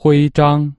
徽章。